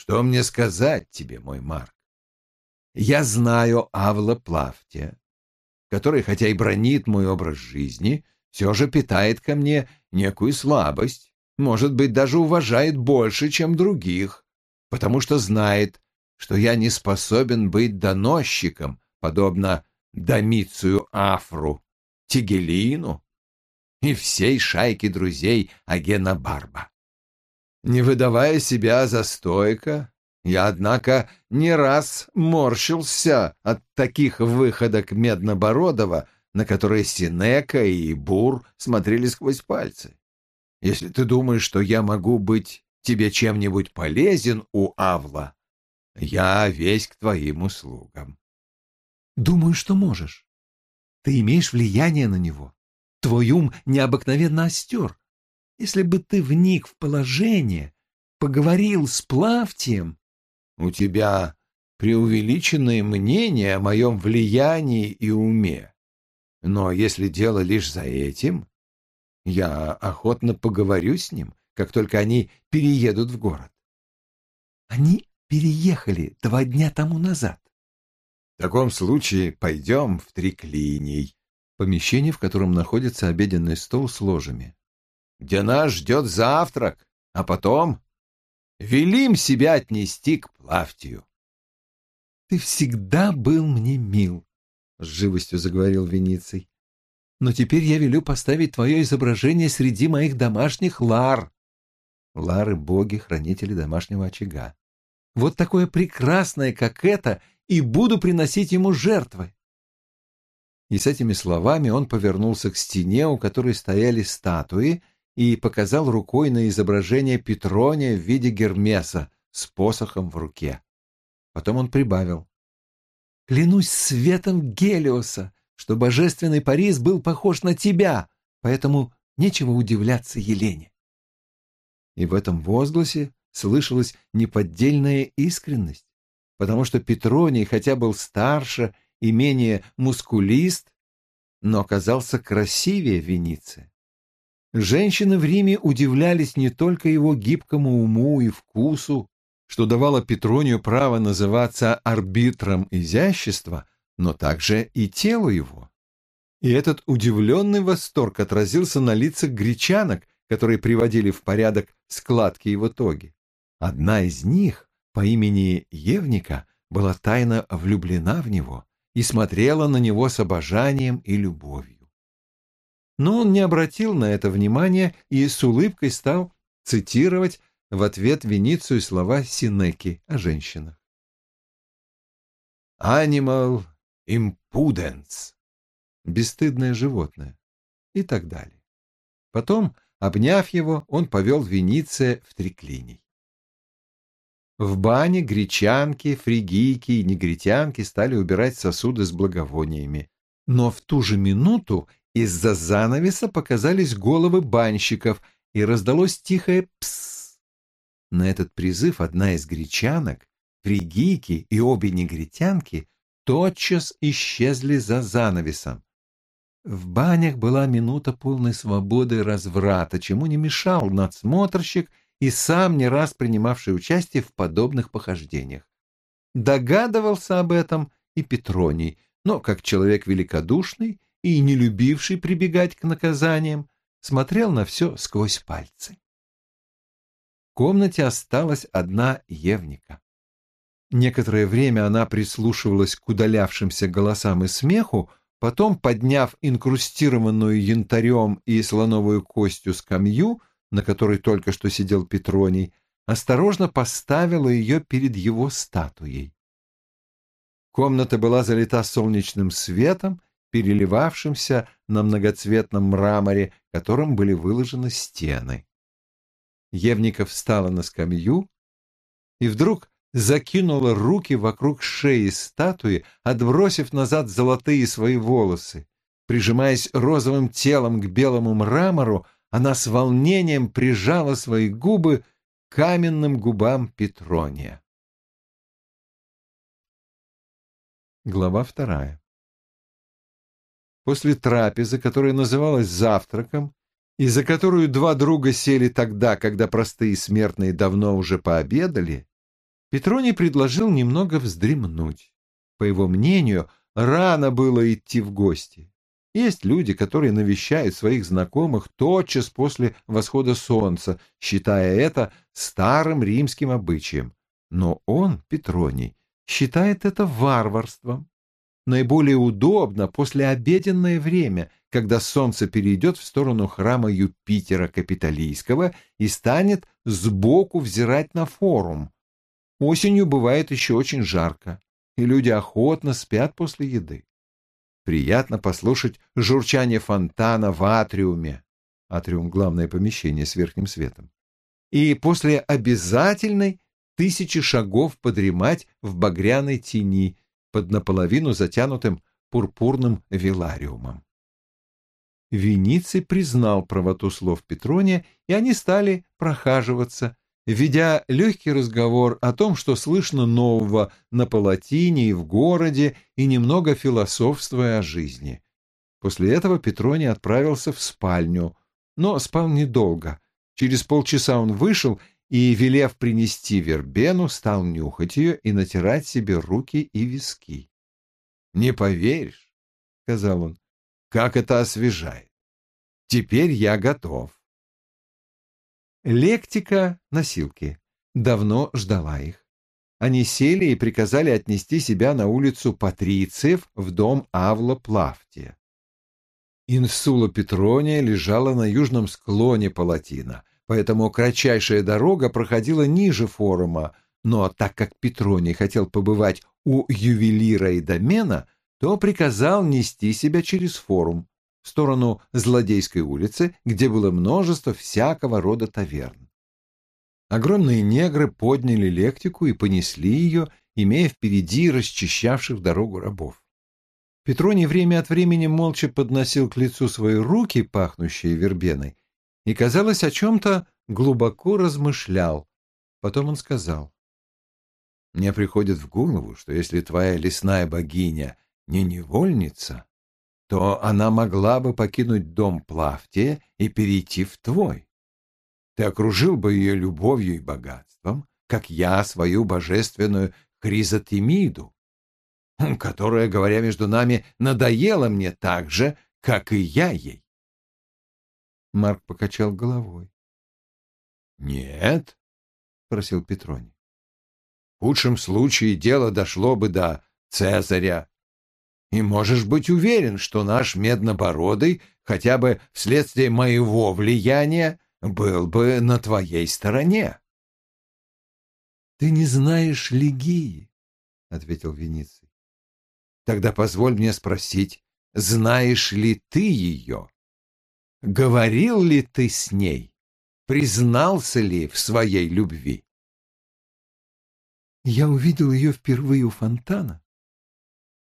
Что мне сказать тебе, мой Марк? Я знаю Авла Плавтия, который, хотя и бронит мой образ жизни, все же питает ко мне некую слабость, может быть, даже уважает больше, чем других, потому что знает, что я не способен быть доносчиком, подобно Домицию Афру, Тигелину и всей шайке друзей Агена Барба. Не выдавая себя за стойка, я, однако, не раз морщился от таких выходок Меднобородова, на которые Синека и Бур смотрели сквозь пальцы. Если ты думаешь, что я могу быть тебе чем-нибудь полезен у Авла, я весь к твоим услугам. Думаю, что можешь. Ты имеешь влияние на него. Твой ум необыкновенно остер. Если бы ты вник в положение, поговорил с Плавтием... У тебя преувеличенное мнение о моем влиянии и уме. Но если дело лишь за этим, я охотно поговорю с ним, как только они переедут в город. Они переехали два дня тому назад. В таком случае пойдем в Триклиний, помещение, в котором находится обеденный стол с ложами, где нас ждет завтрак, а потом велим себя отнести к Плавтию. Ты всегда был мне мил, — с живостью заговорил Вениций. Но теперь я велю поставить твое изображение среди моих домашних лар. Лары — боги, хранители домашнего очага. Вот такое прекрасное, как это, и буду приносить ему жертвы. И с этими словами он повернулся к стене, у которой стояли статуи, и показал рукой на изображение Петрония в виде Гермеса с посохом в руке. Потом он прибавил. «Клянусь светом Гелиоса, что божественный Парис был похож на тебя, поэтому нечего удивляться Елене». И в этом возгласе слышалась неподдельная искренность, потому что Петроний, хотя был старше и менее мускулист, но оказался красивее Веницы. Женщины в Риме удивлялись не только его гибкому уму и вкусу, что давало Петронию право называться арбитром изящества, но также и телу его. И этот удивленный восторг отразился на лицах гречанок, которые приводили в порядок складки его тоги. Одна из них, по имени Евника, была тайно влюблена в него и смотрела на него с обожанием и любовью. Но он не обратил на это внимания и с улыбкой стал цитировать в ответ Веницию слова Синеки о женщинах. «Animal impudence» — бесстыдное животное и так далее. Потом, обняв его, он повел Вениция в триклиний. В бане гречанки, фригийки и негритянки стали убирать сосуды с благовониями. Но в ту же минуту из-за занавеса показались головы банщиков, и раздалось тихое «псс». На этот призыв одна из гречанок, фригийки и обе негритянки тотчас исчезли за занавесом. В банях была минута полной свободы разврата, чему не мешал надсмотрщик и сам не раз принимавший участие в подобных похождениях. Догадывался об этом и Петроний, но как человек великодушный и не любивший прибегать к наказаниям, смотрел на все сквозь пальцы. В комнате осталась одна Евника. Некоторое время она прислушивалась к удалявшимся голосам и смеху, потом, подняв инкрустированную янтарем и слоновую костью скамью, на которой только что сидел Петроний, осторожно поставила ее перед его статуей. Комната была залита солнечным светом, переливавшимся на многоцветном мраморе, которым были выложены стены. Евника встала на скамью и вдруг закинула руки вокруг шеи статуи, отбросив назад золотые свои волосы. Прижимаясь розовым телом к белому мрамору, она с волнением прижала свои губы к каменным губам Петрония. Глава вторая После трапезы, которая называлась завтраком, и за которую два друга сели тогда, когда простые смертные давно уже пообедали, Петроний предложил немного вздремнуть. По его мнению, рано было идти в гости. Есть люди, которые навещают своих знакомых тотчас после восхода солнца, считая это старым римским обычаем. Но он, Петроний, считает это варварством. Наиболее удобно после обеденное время, когда солнце перейдет в сторону храма Юпитера Капитолийского и станет сбоку взирать на форум. Осенью бывает еще очень жарко, и люди охотно спят после еды. Приятно послушать журчание фонтана в атриуме. Атриум — главное помещение с верхним светом. И после обязательной тысячи шагов подремать в багряной тени под наполовину затянутым пурпурным вилариумом. Вениций признал правоту слов Петрония, и они стали прохаживаться, ведя легкий разговор о том, что слышно нового на Палатине и в городе, и немного философствуя о жизни. После этого Петроний отправился в спальню, но спал недолго. Через полчаса он вышел и, велев принести вербену, стал нюхать ее и натирать себе руки и виски. — Не поверишь, — сказал он, — как это освежает. Теперь я готов. Лектика носилки. Давно ждала их. Они сели и приказали отнести себя на улицу Патрициев в дом Авла Плавтия. Инсула Петрония лежала на южном склоне Палатина, поэтому кратчайшая дорога проходила ниже форума, но так как Петроний хотел побывать у ювелира и домена, то приказал нести себя через форум в сторону Злодейской улицы, где было множество всякого рода таверн. Огромные негры подняли лектику и понесли ее, имея впереди расчищавших дорогу рабов. Петроний время от времени молча подносил к лицу свои руки, пахнущие вербеной, и, казалось, о чем-то глубоко размышлял. Потом он сказал, «Мне приходит в голову, что если твоя лесная богиня не невольница, то она могла бы покинуть дом Плавтия и перейти в твой. Ты окружил бы ее любовью и богатством, как я свою божественную Хризотемиду, которая, говоря между нами, надоела мне так же, как и я ей. Марк покачал головой. «Нет», — спросил Петроний. «В худшем случае дело дошло бы до Цезаря и можешь быть уверен, что наш Меднобородый, хотя бы вследствие моего влияния, был бы на твоей стороне. — Ты не знаешь Лигии, — ответил Вениций. — Тогда позволь мне спросить, знаешь ли ты ее? Говорил ли ты с ней? Признался ли в своей любви? Я увидел ее впервые у фонтана,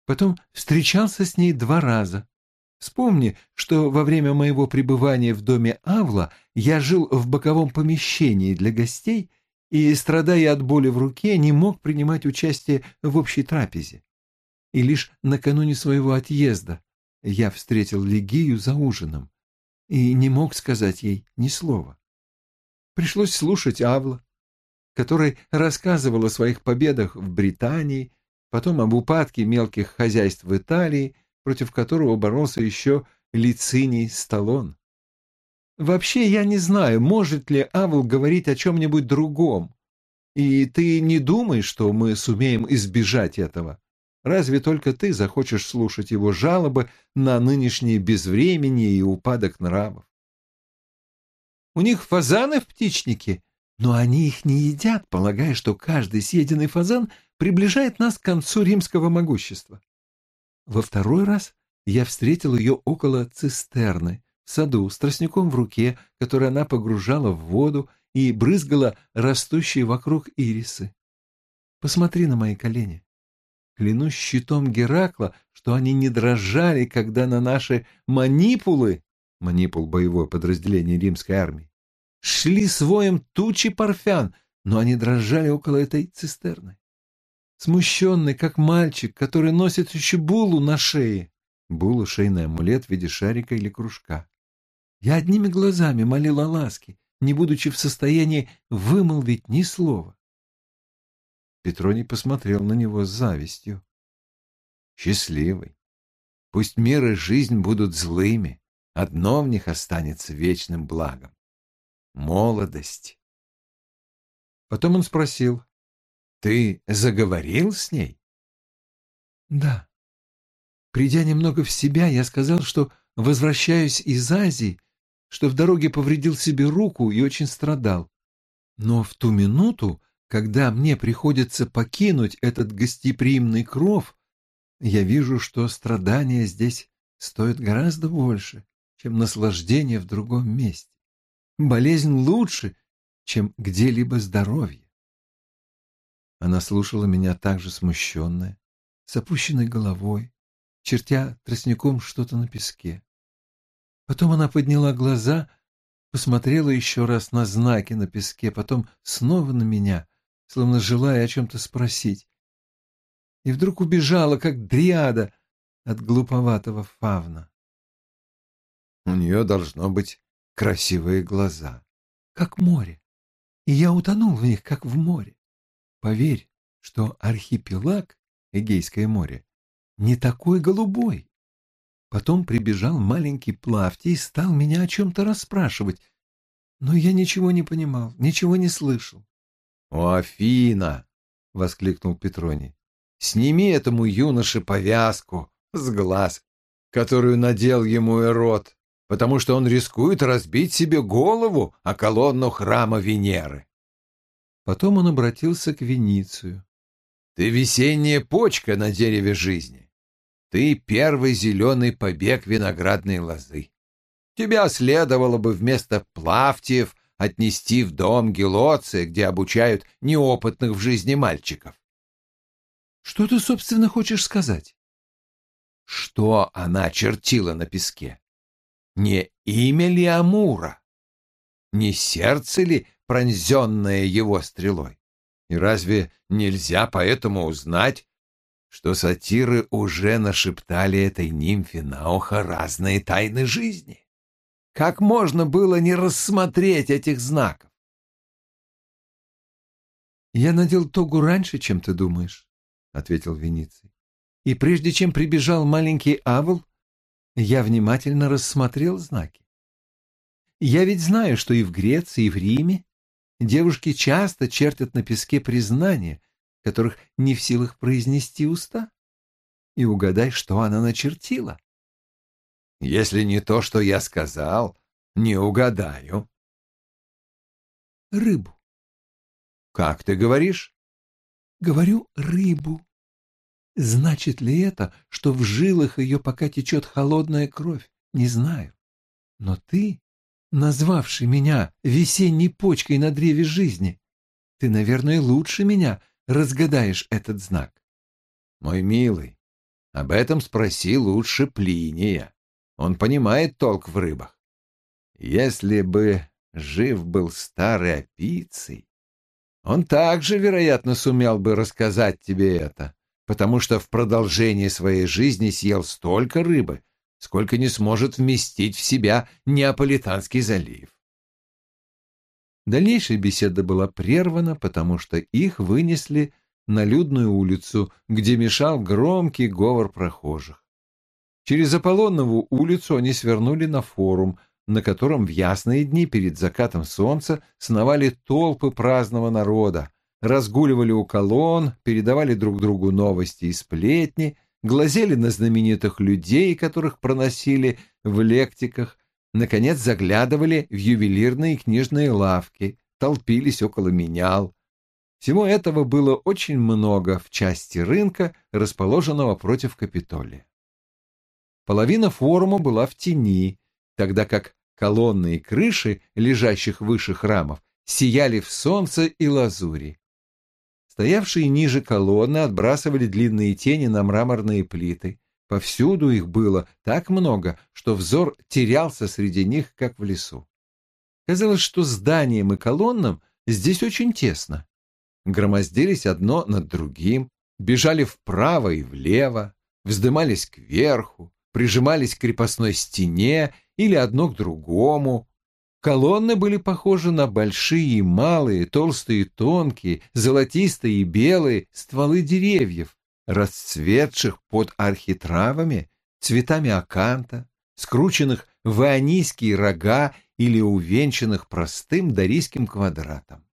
Потом встречался с ней два раза. Вспомни, что во время моего пребывания в доме Авла я жил в боковом помещении для гостей и, страдая от боли в руке, не мог принимать участие в общей трапезе. И лишь накануне своего отъезда я встретил Лигию за ужином и не мог сказать ей ни слова. Пришлось слушать Авла, который рассказывал о своих победах в Британии потом об упадке мелких хозяйств в Италии, против которого боролся еще Лициний Сталлон. Вообще я не знаю, может ли Авл говорить о чем-нибудь другом. И ты не думай, что мы сумеем избежать этого. Разве только ты захочешь слушать его жалобы на нынешнее безвременье и упадок нравов? У них фазаны в птичнике, но они их не едят, полагая, что каждый съеденный фазан приближает нас к концу римского могущества. Во второй раз я встретил ее около цистерны, в саду, с тростником в руке, который она погружала в воду и брызгала растущие вокруг ирисы. Посмотри на мои колени. Клянусь щитом Геракла, что они не дрожали, когда на наши манипулы, манипул — боевое подразделение римской армии, шли своем тучи парфян, но они дрожали около этой цистерны смущенный, как мальчик, который носит еще булу на шее. Була — шейный амулет в виде шарика или кружка. Я одними глазами молил о ласке, не будучи в состоянии вымолвить ни слова. Петроний посмотрел на него с завистью. Счастливый. Пусть мир и жизнь будут злыми, одно в них останется вечным благом. Молодость. Потом он спросил, «Ты заговорил с ней?» «Да. Придя немного в себя, я сказал, что возвращаюсь из Азии, что в дороге повредил себе руку и очень страдал. Но в ту минуту, когда мне приходится покинуть этот гостеприимный кров, я вижу, что страдания здесь стоят гораздо больше, чем наслаждение в другом месте. Болезнь лучше, чем где-либо здоровье. Она слушала меня так же смущенная, с опущенной головой, чертя тростником что-то на песке. Потом она подняла глаза, посмотрела еще раз на знаки на песке, потом снова на меня, словно желая о чем-то спросить и вдруг убежала, как дриада от глуповатого фавна. У нее должно быть красивые глаза. Как море. И я утонул в них, как в море. Поверь, что архипелаг, Эгейское море, не такой голубой. Потом прибежал маленький Плавти и стал меня о чем-то расспрашивать, но я ничего не понимал, ничего не слышал. — О, Афина! — воскликнул Петроний. Сними этому юноше повязку с глаз, которую надел ему Эрот, потому что он рискует разбить себе голову о колонну храма Венеры. Потом он обратился к Веницию. «Ты весенняя почка на дереве жизни. Ты первый зеленый побег виноградной лозы. Тебя следовало бы вместо плавтиев отнести в дом Гелоция, где обучают неопытных в жизни мальчиков. Что ты, собственно, хочешь сказать? Что она чертила на песке? Не имя ли Амура? Не сердце ли, пронзенное его стрелой? И разве нельзя поэтому узнать, что сатиры уже нашептали этой нимфе на ухо разные тайны жизни? Как можно было не рассмотреть этих знаков? Я надел тогу раньше, чем ты думаешь. — ответил Вениций. «И прежде чем прибежал маленький Авл, я внимательно рассмотрел знаки. Я ведь знаю, что и в Греции, и в Риме девушки часто чертят на песке признания, которых не в силах произнести уста. И угадай, что она начертила. Если не то, что я сказал, не угадаю. Рыбу. Как ты говоришь? Говорю рыбу. Значит ли это, что в жилах ее пока течет холодная кровь? Не знаю. Но ты, назвавший меня весенней почкой на древе жизни, ты, наверное, лучше меня разгадаешь этот знак. Мой милый, об этом спроси лучше Плиния. Он понимает толк в рыбах. Если бы жив был старый опицей, он также, вероятно, сумел бы рассказать тебе это, потому что в продолжении своей жизни съел столько рыбы, сколько не сможет вместить в себя Неаполитанский залив. Дальнейшая беседа была прервана, потому что их вынесли на людную улицу, где мешал громкий говор прохожих. Через Аполлонову улицу они свернули на форум, на котором в ясные дни перед закатом солнца сновали толпы праздного народа, разгуливали у колонн, передавали друг другу новости и сплетни, глазели на знаменитых людей, которых проносили в лектиках, наконец заглядывали в ювелирные книжные лавки, толпились около менял. Всего этого было очень много в части рынка, расположенного против Капитолия. Половина форума была в тени, тогда как Колонны и крыши, лежащих выше храмов, сияли в солнце и лазури. Стоявшие ниже колонны отбрасывали длинные тени на мраморные плиты. Повсюду их было так много, что взор терялся среди них, как в лесу. Казалось, что зданиям и колоннам здесь очень тесно. Громоздились одно над другим, бежали вправо и влево, вздымались кверху, прижимались к крепостной стене или одно к другому, Колонны были похожи на большие и малые, толстые и тонкие, золотистые и белые стволы деревьев, расцветших под архитравами, цветами аканта, скрученных в ионийские рога или увенчанных простым дарийским квадратом.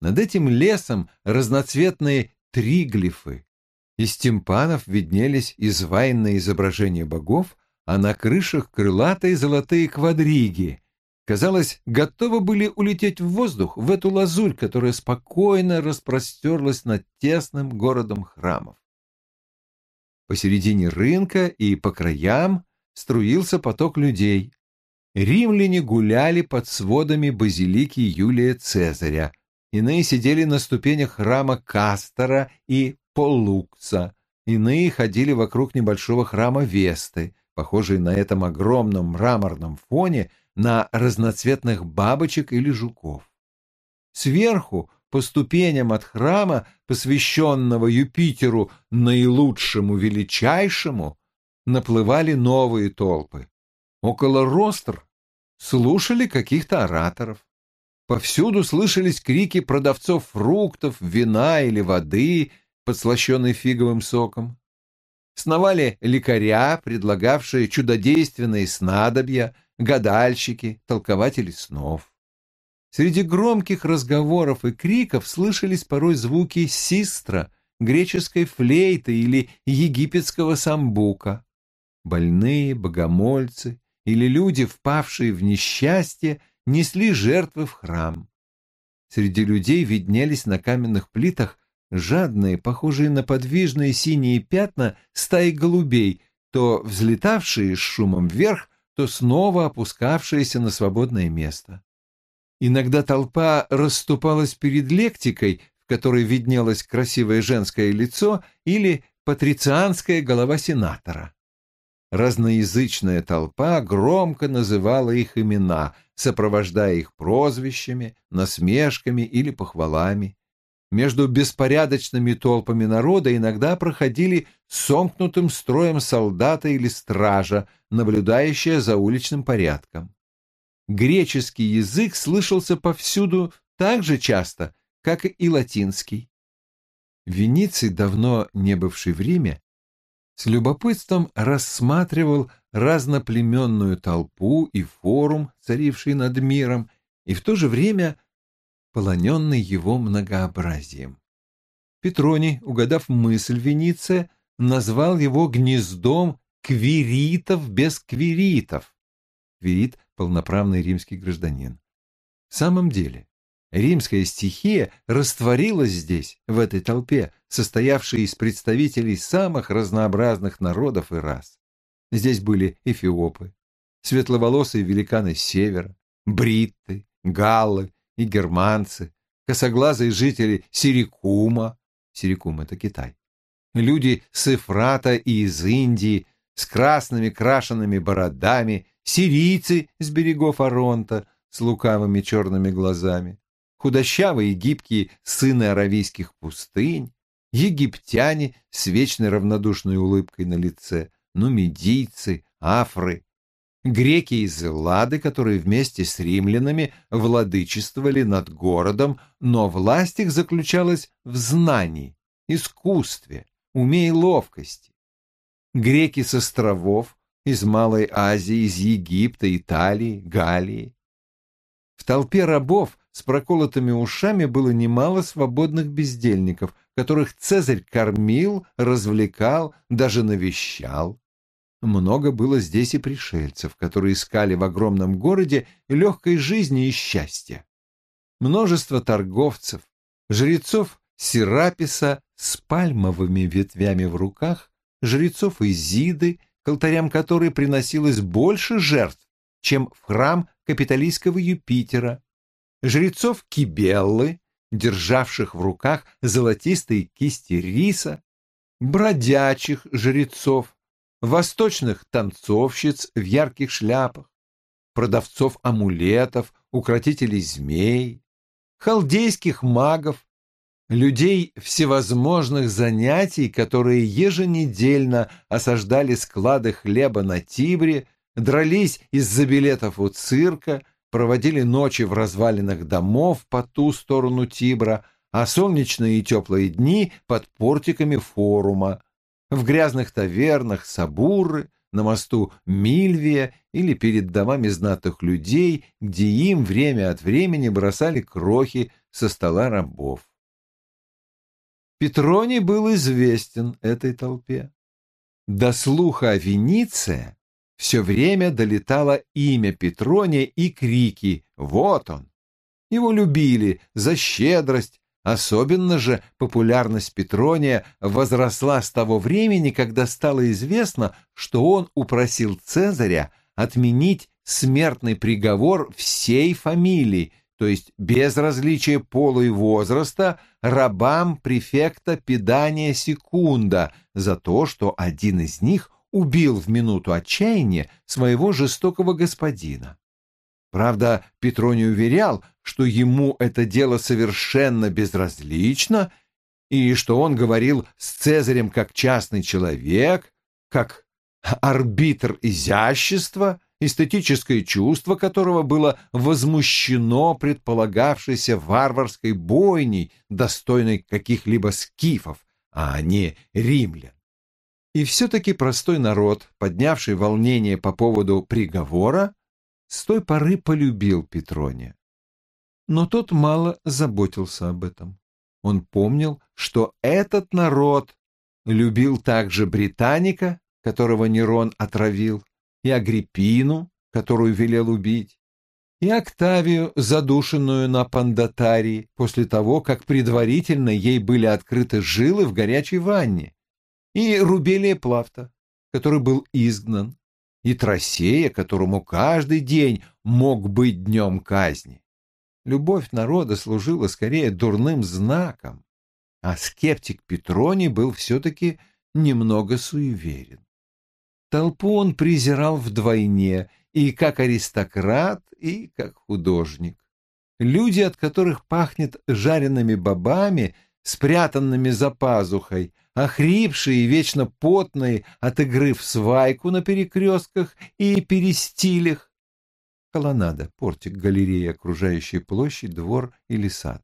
Над этим лесом разноцветные триглифы. Из тимпанов виднелись изваянные изображения богов, а на крышах крылатые золотые квадриги. Казалось, готовы были улететь в воздух, в эту лазурь, которая спокойно распростерлась над тесным городом храмов. Посередине рынка и по краям струился поток людей. Римляне гуляли под сводами базилики Юлия Цезаря, иные сидели на ступенях храма Кастора и Полукса, иные ходили вокруг небольшого храма Весты, похожий на этом огромном мраморном фоне на разноцветных бабочек или жуков. Сверху, по ступеням от храма, посвященного Юпитеру наилучшему величайшему, наплывали новые толпы. Около ростр слушали каких-то ораторов. Повсюду слышались крики продавцов фруктов, вина или воды, подслащенной фиговым соком. Сновали лекаря, предлагавшие чудодейственные снадобья, гадальщики, толкователи снов. Среди громких разговоров и криков слышались порой звуки систра, греческой флейты или египетского самбука. Больные, богомольцы или люди, впавшие в несчастье, несли жертвы в храм. Среди людей виднелись на каменных плитах жадные, похожие на подвижные синие пятна стаи голубей, то взлетавшие с шумом вверх, то снова опускавшиеся на свободное место. Иногда толпа расступалась перед лектикой, в которой виднелось красивое женское лицо или патрицианская голова сенатора. Разноязычная толпа громко называла их имена, сопровождая их прозвищами, насмешками или похвалами. Между беспорядочными толпами народа иногда проходили сомкнутым строем солдата или стража, наблюдающая за уличным порядком. Греческий язык слышался повсюду так же часто, как и латинский. Вениций, давно не бывший в Риме, с любопытством рассматривал разноплеменную толпу и форум, царивший над миром, и в то же время полоненный его многообразием. Петроний, угадав мысль Вениция, назвал его гнездом квиритов без квиритов. Квирит — полноправный римский гражданин. В самом деле, римская стихия растворилась здесь, в этой толпе, состоявшей из представителей самых разнообразных народов и рас. Здесь были эфиопы, светловолосые великаны севера, бритты, галлы и германцы, косоглазые жители Сирикума, Сирикум — это Китай, люди с Эфрата и из Индии, с красными крашенными бородами, сирийцы с берегов Аронта с лукавыми черными глазами, худощавые и гибкие сыны аравийских пустынь, египтяне с вечной равнодушной улыбкой на лице, нумидийцы, афры, греки из Эллады, которые вместе с римлянами владычествовали над городом, но власть их заключалась в знании, искусстве, уме и ловкости. Греки с островов, из Малой Азии, из Египта, Италии, Галлии. В толпе рабов с проколотыми ушами было немало свободных бездельников, которых Цезарь кормил, развлекал, даже навещал. Много было здесь и пришельцев, которые искали в огромном городе легкой жизни и счастья. Множество торговцев, жрецов Сераписа с пальмовыми ветвями в руках, жрецов Изиды, к алтарям которой приносилось больше жертв, чем в храм капиталистского Юпитера, жрецов Кибеллы, державших в руках золотистые кисти риса, бродячих жрецов, восточных танцовщиц в ярких шляпах, продавцов амулетов, укротителей змей, халдейских магов, людей всевозможных занятий, которые еженедельно осаждали склады хлеба на Тибре, дрались из-за билетов у цирка, проводили ночи в развалинах домов по ту сторону Тибра, а солнечные и теплые дни под портиками форума, в грязных тавернах Сабуры, на мосту Мильвия или перед домами знатых людей, где им время от времени бросали крохи со стола рабов. Петроний был известен этой толпе. До слуха о Венице все время долетало имя Петрония и крики «Вот он!». Его любили за щедрость, Особенно же популярность Петрония возросла с того времени, когда стало известно, что он упросил Цезаря отменить смертный приговор всей фамилии, то есть без различия пола и возраста, рабам префекта Педания Секунда за то, что один из них убил в минуту отчаяния своего жестокого господина. Правда, Петроний уверял, что ему это дело совершенно безразлично, и что он говорил с Цезарем как частный человек, как арбитр изящества, эстетическое чувство которого было возмущено предполагавшейся варварской бойней, достойной каких-либо скифов, а не римлян. И все-таки простой народ, поднявший волнение по поводу приговора, с той поры полюбил Петрония. Но тот мало заботился об этом. Он помнил, что этот народ любил также британика, которого Нерон отравил, и Агриппину, которую велел убить, и Октавию, задушенную на Пандатарии после того, как предварительно ей были открыты жилы в горячей ванне, и Рубелия Плавта, который был изгнан, и Тросея, которому каждый день мог быть днем казни. Любовь народа служила скорее дурным знаком, а скептик Петроний был все-таки немного суеверен. Толпу он презирал вдвойне и как аристократ, и как художник. Люди, от которых пахнет жареными бобами, спрятанными за пазухой, охрипшие и вечно потные от игры в свайку на перекрестках и перестилях. Колоннада, портик, галерея, окружающая площадь, двор или сад.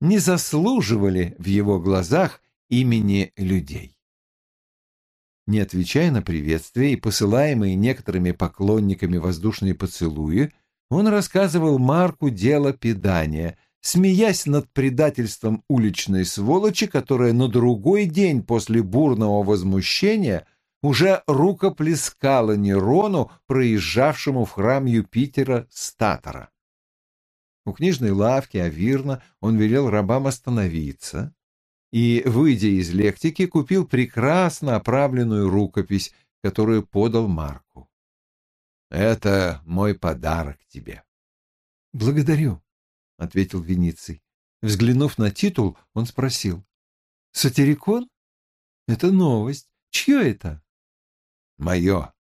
Не заслуживали в его глазах имени людей. Не отвечая на приветствия и посылаемые некоторыми поклонниками воздушные поцелуи, он рассказывал Марку дело педания — смеясь над предательством уличной сволочи, которая на другой день после бурного возмущения уже рукоплескала Нерону, проезжавшему в храм Юпитера Статора. У книжной лавки Авирна он велел рабам остановиться и, выйдя из лектики, купил прекрасно оправленную рукопись, которую подал Марку. «Это мой подарок тебе». «Благодарю», — ответил Вениций. Взглянув на титул, он спросил. «Сатирикон? Это новость. Чье это?» «Мое.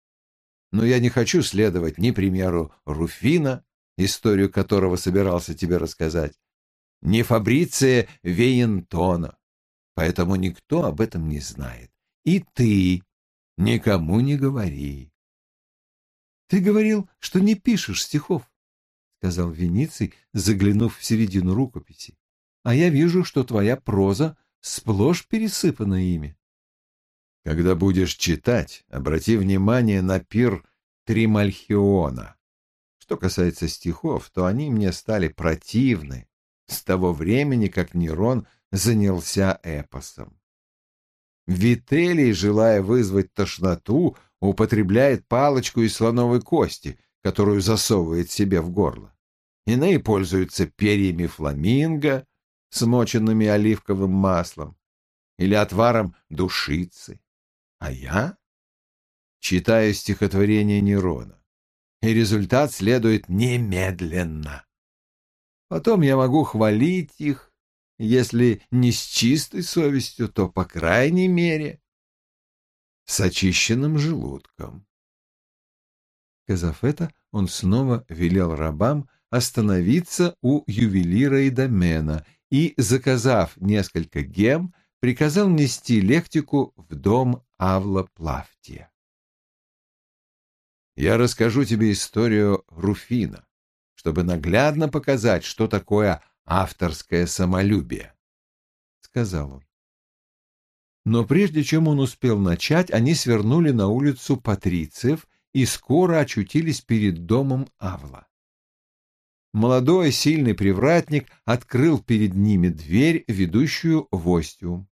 Но я не хочу следовать ни примеру Руфина, историю которого собирался тебе рассказать, ни Фабриция Вейентона, поэтому никто об этом не знает. И ты никому не говори». «Ты говорил, что не пишешь стихов сказал Вениций, заглянув в середину рукописи. А я вижу, что твоя проза сплошь пересыпана ими. Когда будешь читать, обрати внимание на пир Тримальхиона. Что касается стихов, то они мне стали противны с того времени, как Нерон занялся эпосом. Вителий, желая вызвать тошноту, употребляет палочку из слоновой кости — которую засовывает себе в горло. Иные пользуются перьями фламинго, смоченными оливковым маслом, или отваром душицы. А я читаю стихотворение Нерона, и результат следует немедленно. Потом я могу хвалить их, если не с чистой совестью, то, по крайней мере, с очищенным желудком. Сказав это, он снова велел рабам остановиться у ювелира и домена и, заказав несколько гем, приказал нести лектику в дом Авла Плавтия. «Я расскажу тебе историю Руфина», чтобы наглядно показать, что такое авторское самолюбие, — сказал он. Но прежде чем он успел начать, они свернули на улицу Патрициев и скоро очутились перед домом Авла. Молодой сильный привратник открыл перед ними дверь, ведущую в Остиум.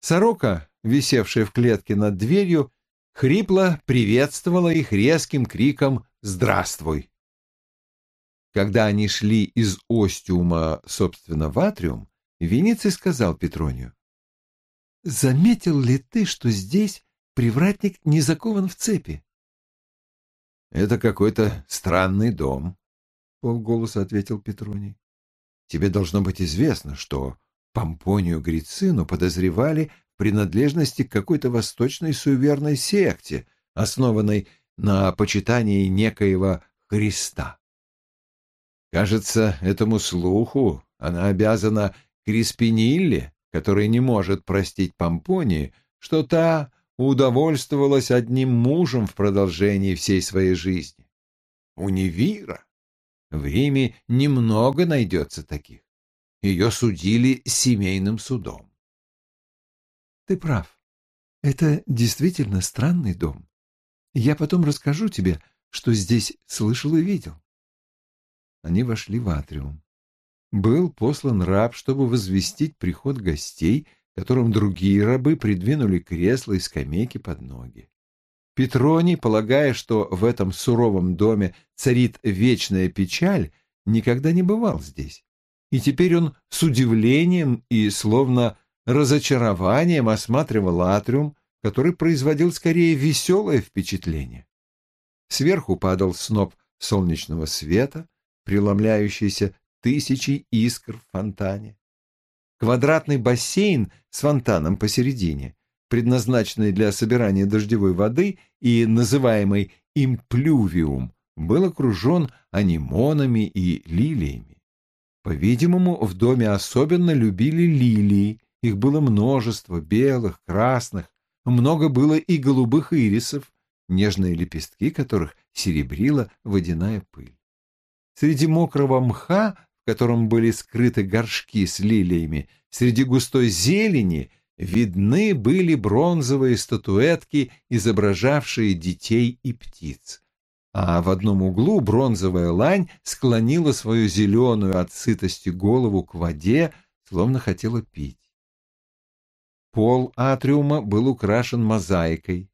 Сорока, висевшая в клетке над дверью, хрипло приветствовала их резким криком «Здравствуй!». Когда они шли из Остиума, собственно, в Атриум, Вениций сказал Петронию, «Заметил ли ты, что здесь привратник не закован в цепи?» «Это какой-то странный дом», — полголоса ответил Петроний. «Тебе должно быть известно, что Помпонию Грицину подозревали в принадлежности к какой-то восточной суеверной секте, основанной на почитании некоего Христа. Кажется, этому слуху она обязана Криспинилле, который не может простить Помпонии, что та удовольствовалась одним мужем в продолжении всей своей жизни. У Невира в Риме немного найдется таких. Ее судили семейным судом. Ты прав. Это действительно странный дом. Я потом расскажу тебе, что здесь слышал и видел. Они вошли в атриум. Был послан раб, чтобы возвестить приход гостей, которым другие рабы придвинули кресла и скамейки под ноги. Петроний, полагая, что в этом суровом доме царит вечная печаль, никогда не бывал здесь. И теперь он с удивлением и словно разочарованием осматривал атриум, который производил скорее веселое впечатление. Сверху падал сноп солнечного света, преломляющийся тысячей искр в фонтане. Квадратный бассейн с фонтаном посередине, предназначенный для собирания дождевой воды и называемый имплювиум, был окружен анимонами и лилиями. По-видимому, в доме особенно любили лилии, их было множество, белых, красных, много было и голубых ирисов, нежные лепестки которых серебрила водяная пыль. Среди мокрого мха котором были скрыты горшки с лилиями, среди густой зелени видны были бронзовые статуэтки, изображавшие детей и птиц. А в одном углу бронзовая лань склонила свою зеленую от сытости голову к воде, словно хотела пить. Пол атриума был украшен мозаикой.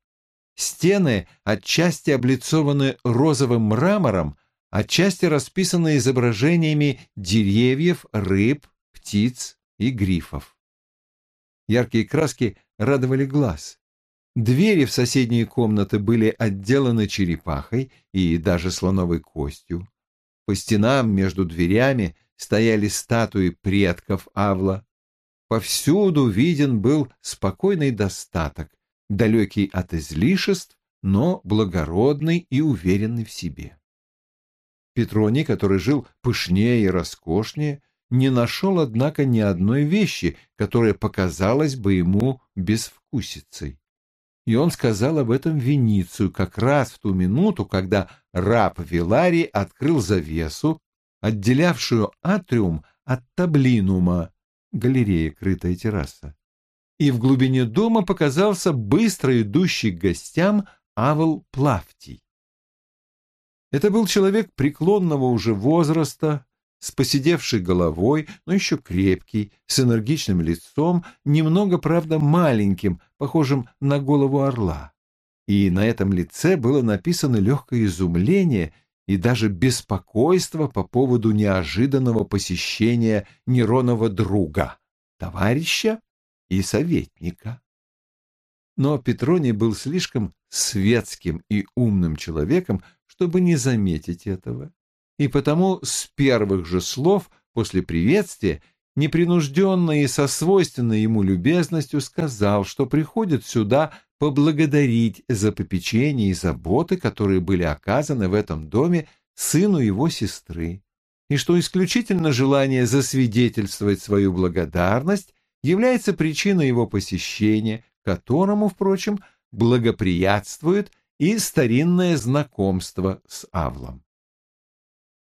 Стены отчасти облицованы розовым мрамором, отчасти расписаны изображениями деревьев, рыб, птиц и грифов. Яркие краски радовали глаз. Двери в соседние комнаты были отделаны черепахой и даже слоновой костью. По стенам между дверями стояли статуи предков Авла. Повсюду виден был спокойный достаток, далекий от излишеств, но благородный и уверенный в себе. Петроний, который жил пышнее и роскошнее, не нашел, однако, ни одной вещи, которая показалась бы ему безвкусицей. И он сказал об этом Веницию как раз в ту минуту, когда раб Виларий открыл завесу, отделявшую атриум от таблинума, галерея, крытая терраса. И в глубине дома показался быстро идущий к гостям Авел Плавтий. Это был человек преклонного уже возраста, с поседевшей головой, но еще крепкий, с энергичным лицом, немного, правда, маленьким, похожим на голову орла. И на этом лице было написано легкое изумление и даже беспокойство по поводу неожиданного посещения Неронова друга, товарища и советника. Но Петроний был слишком светским и умным человеком, чтобы не заметить этого. И потому с первых же слов после приветствия непринужденно и со свойственной ему любезностью сказал, что приходит сюда поблагодарить за попечение и заботы, которые были оказаны в этом доме сыну его сестры, и что исключительно желание засвидетельствовать свою благодарность является причиной его посещения, которому, впрочем, благоприятствует и старинное знакомство с Авлом.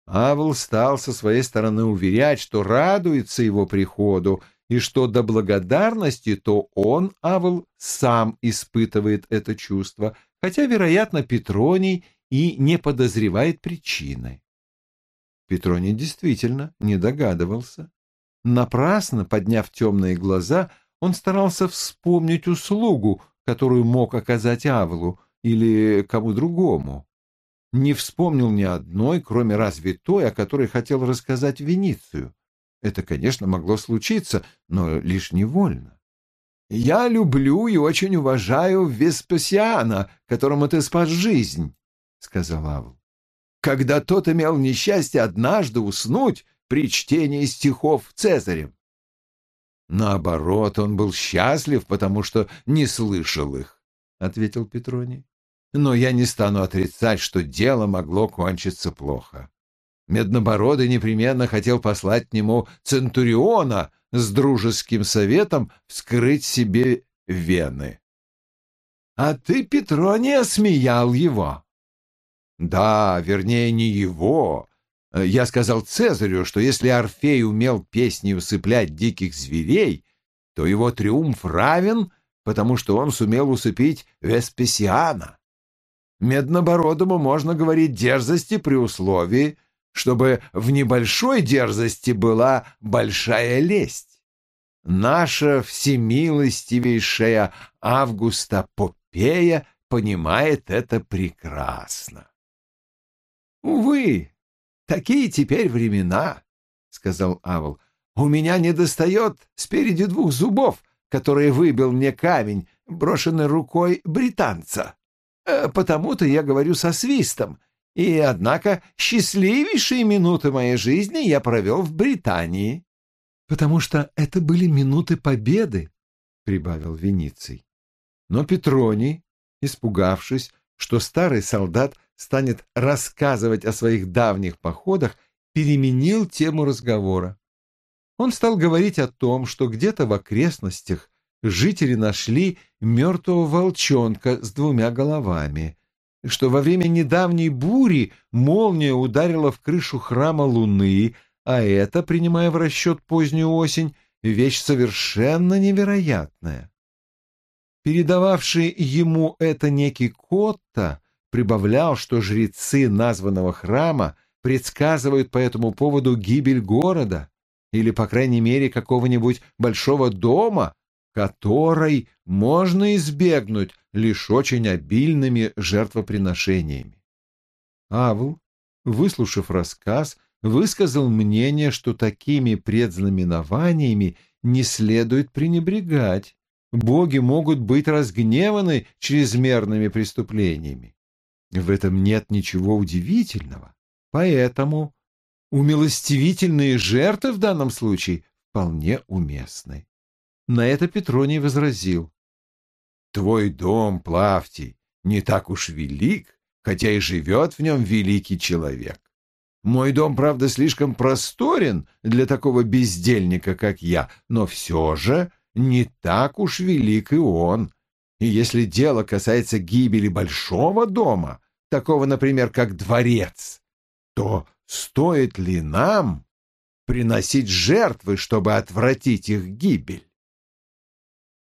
Авел стал со своей стороны уверять, что радуется его приходу, и что до благодарности то он, Авел, сам испытывает это чувство, хотя, вероятно, Петроний и не подозревает причины. Петроний действительно не догадывался. Напрасно, подняв темные глаза, он старался вспомнить услугу, которую мог оказать Авлу или кому другому. Не вспомнил ни одной, кроме разве той, о которой хотел рассказать Веницию. Это, конечно, могло случиться, но лишь невольно. «Я люблю и очень уважаю Веспасиана, которому ты спас жизнь», — сказал Авл. «Когда тот имел несчастье однажды уснуть при чтении стихов Цезарем». «Наоборот, он был счастлив, потому что не слышал их», — ответил Петроний. «Но я не стану отрицать, что дело могло кончиться плохо. Меднобородый непременно хотел послать к нему Центуриона с дружеским советом вскрыть себе вены. А ты, Петрония, смеял его. Да, вернее, не его. Я сказал Цезарю, что если Орфей умел песни усыплять диких зверей, то его триумф равен, потому что он сумел усыпить Веспесиана. Меднобородому можно говорить дерзости при условии, чтобы в небольшой дерзости была большая лесть. Наша всемилостивейшая Августа Попея понимает это прекрасно. «Увы, такие теперь времена», — сказал Авл. «У меня недостает спереди двух зубов, которые выбил мне камень, брошенный рукой британца. Э, потому-то я говорю со свистом, и, однако, счастливейшие минуты моей жизни я провел в Британии. — Потому что это были минуты победы, — прибавил Вениций. Но Петроний, испугавшись, что старый солдат станет рассказывать о своих давних походах, переменил тему разговора. Он стал говорить о том, что где-то в окрестностях жители нашли мертвого волчонка с двумя головами — что во время недавней бури молния ударила в крышу храма Луны, а это, принимая в расчет позднюю осень, вещь совершенно невероятная. Передававший ему это некий Котта прибавлял, что жрецы названного храма предсказывают по этому поводу гибель города или, по крайней мере, какого-нибудь большого дома, которой можно избегнуть лишь очень обильными жертвоприношениями. Авл, выслушав рассказ, высказал мнение, что такими предзнаменованиями не следует пренебрегать. Боги могут быть разгневаны чрезмерными преступлениями. В этом нет ничего удивительного. Поэтому умилостивительные жертвы в данном случае вполне уместны. На это Петроний возразил. «Твой дом, Плавтий, не так уж велик, хотя и живет в нем великий человек. Мой дом, правда, слишком просторен для такого бездельника, как я, но все же не так уж велик и он. И если дело касается гибели большого дома, такого, например, как дворец, то стоит ли нам приносить жертвы, чтобы отвратить их гибель?